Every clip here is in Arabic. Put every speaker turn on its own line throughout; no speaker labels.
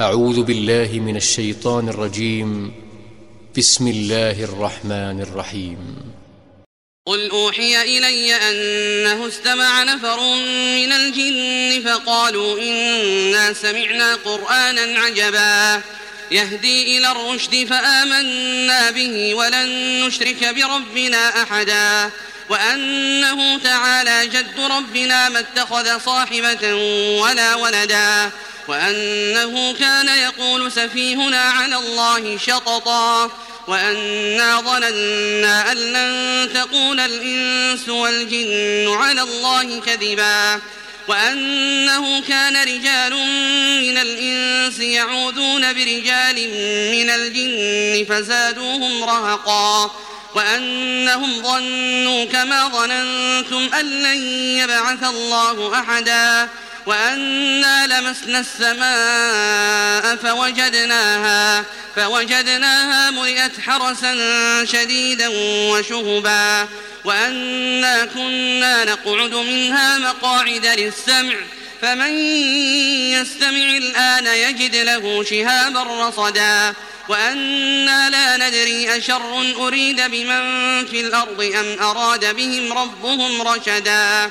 أعوذ بالله من الشيطان الرجيم. بسم الله الرحمن الرحيم.
قل أوحي إلي أنه استمع نفر من الجن فقالوا إنا سمعنا قرآنا عجبا. يهدي إلى الرشد فآمنا به ولن نشرك بربنا أحدا. وأنه تعالى جد ربنا ما اتخذ صاحبة ولا ولدا. وأنه كان يقول سفيهنا على الله شططا وأنا ظننا أن لن تقول الإنس والجن على الله كذبا وأنه كان رجال من الإنس يعوذون برجال من الجن فزادوهم رهقا وأنهم ظنوا كما ظننتم أن لن يبعث الله أحدا وأنا لمسنا السماء فوجدناها فوجدناها ملئت حرسا شديدا وشهبا. وأنا كنا نقعد منها مقاعد للسمع فمن يستمع الآن يجد له شهابا رصدا. وأنا لا ندري أشر أريد بمن في الأرض أم أراد بهم ربهم رشدا.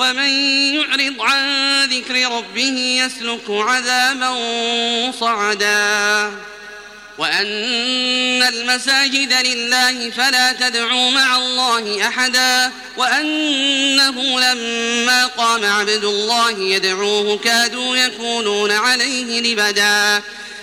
ومن يعرض عن ذكر ربه يسلك عذابا صعدا. وأن المساجد لله فلا تدعوا مع الله أحدا. وأنه لما قام عبد الله يدعوه كادوا يكونون عليه لبدا.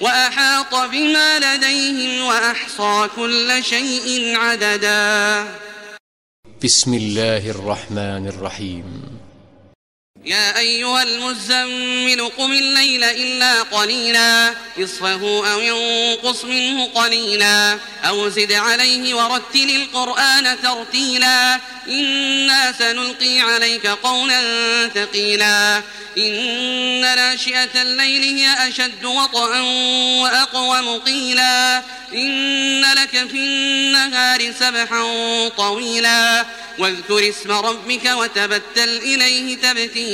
وأحاط بما لديهم وأحصى كل شيء عددا.
بسم الله الرحمن الرحيم.
يا أيها المزمل قم الليل إلا قليلا نصفه أو ينقص منه قليلا أو زد عليه ورتل القرآن ترتيلا. إنا سنلقي عليك قولا ثقيلا. إن ناشئة الليل هي أشد وطئا وأقوم قيلا. إن لك في النهار سبحا طويلا. واذكر اسم ربك وتبتل إليه تبتيلا.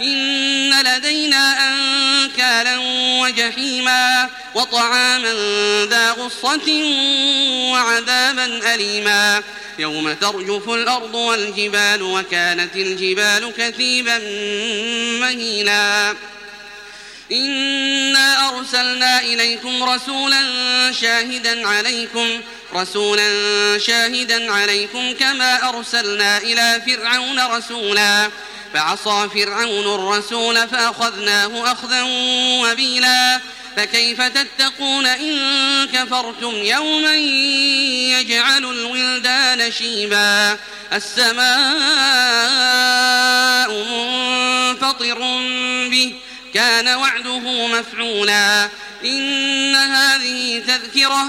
إن لدينا أنكالا وجحيما وطعاما ذا غصة وعذابا أليما يوم ترجف الأرض والجبال وكانت الجبال كثيبا مهينا إنا أرسلنا إليكم رسولا شاهدا عليكم رسولا شاهدا عليكم كما أرسلنا إلى فرعون رسولا. فعصى فرعون الرسول فأخذناه أخذا وبيلا. فكيف تتقون إن كفرتم يوما يجعل الولدان شيبا. السماء منفطر به كان وعده مفعولا. إن هذه تذكرة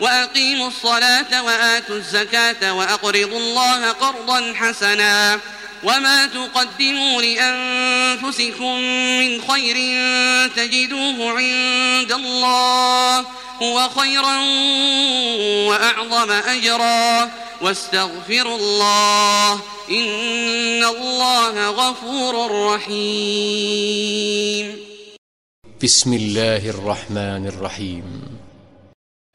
وأقيموا الصلاة وآتوا الزكاة وأقرضوا الله قرضا حسنا وما تقدموا لأنفسكم من خير تجدوه عند الله هو خيرا وأعظم أجرا واستغفروا الله إن الله غفور رحيم.
بسم الله الرحمن الرحيم.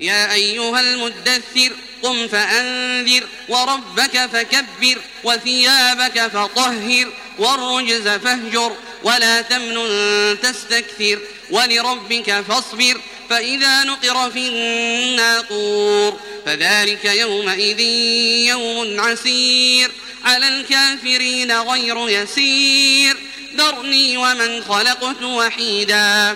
يا أيها المدثر قم فأنذر وربك فكبر وثيابك فطهر والرجز فاهجر ولا تمنن تستكثر ولربك فاصبر فإذا نقر في الناقور فذلك يومئذ يوم عسير. على الكافرين غير يسير. ذرني ومن خلقت وحيدا.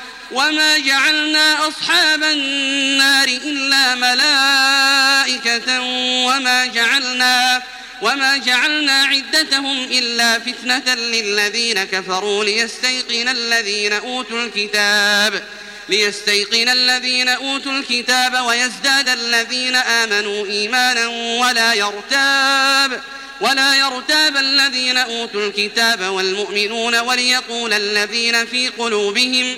وما جعلنا أصحاب النار إلا ملائكة وما جعلنا وما جعلنا عدتهم إلا فتنة للذين كفروا ليستيقن الذين أوتوا الكتاب ليستيقن الذين أوتوا الكتاب ويزداد الذين آمنوا إيمانا ولا يرتاب ولا يرتاب الذين أوتوا الكتاب والمؤمنون وليقول الذين في قلوبهم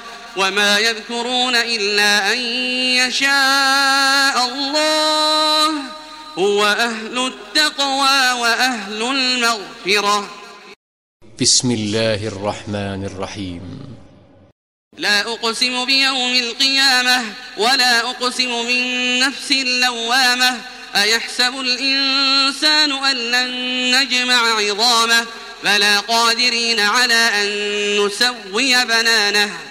وما يذكرون إلا أن يشاء الله هو أهل التقوى وأهل المغفرة.
بسم الله الرحمن الرحيم.
لا أقسم بيوم القيامة ولا أقسم بالنفس اللوامة. أيحسب الإنسان أن لن نجمع عظامه؟ بلى قادرين على أن نسوي بنانه.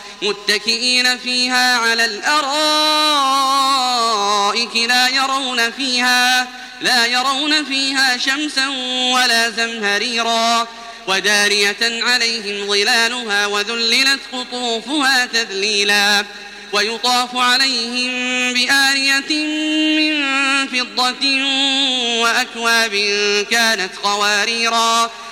متكئين فيها على الأرائك لا يرون فيها لا يرون فيها شمسا ولا زمهريرا. ودارية عليهم ظلالها وذللت قطوفها تذليلا. ويطاف عليهم بآلية من فضة وأكواب كانت قواريرا.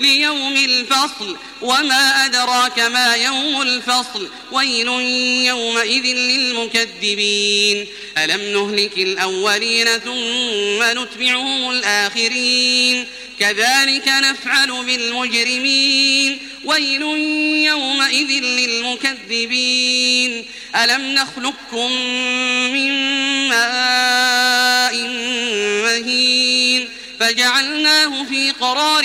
ليوم الفصل وما أدراك ما يوم الفصل. ويل يومئذ للمكذبين. ألم نهلك الأولين ثم نتبعهم الآخرين؟ كذلك نفعل بالمجرمين. ويل يومئذ للمكذبين. ألم نخلقكم من ماء مهين؟ فجعلناه في قرار